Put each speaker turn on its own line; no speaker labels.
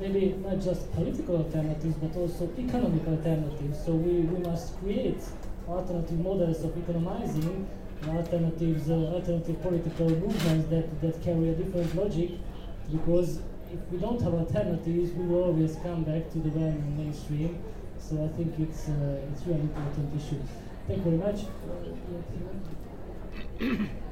maybe not just political alternatives, but also economic alternatives. So we, we must create alternative models of economizing, alternatives, uh, alternative political movements that, that carry a different logic, because if we don't have alternatives, we will always come back to the well-known mainstream. So I think it's, uh, it's really important issue. Thank you very much. Uh,